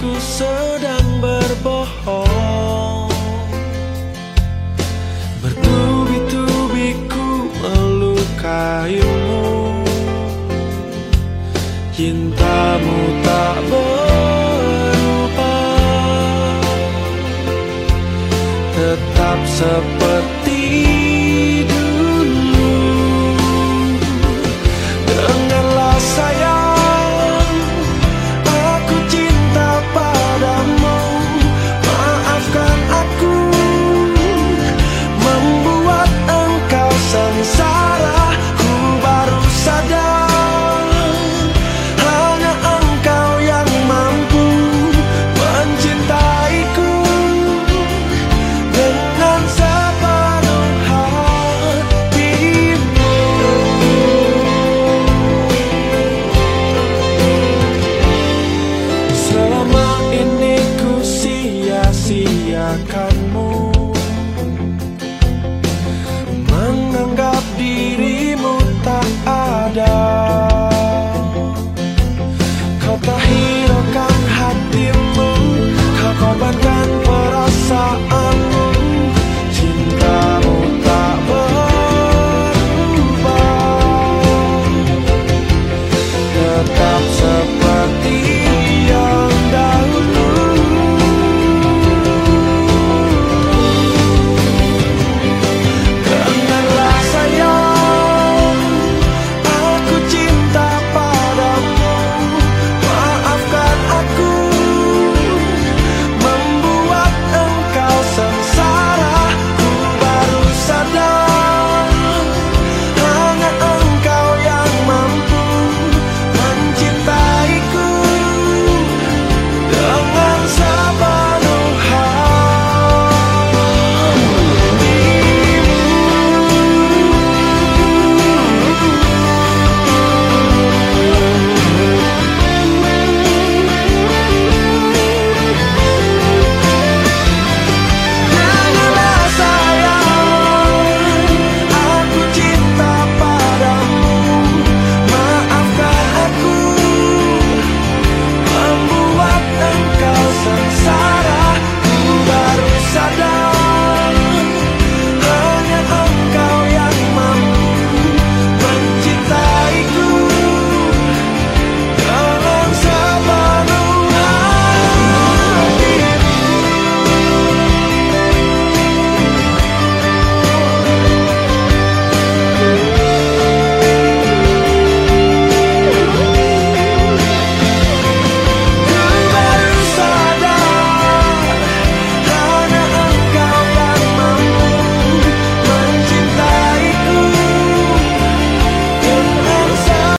Ku sedang berbohong. Bertubi-tubi ku melukaimu Cintamu tak berubah. Tetap seperti dulu inside saw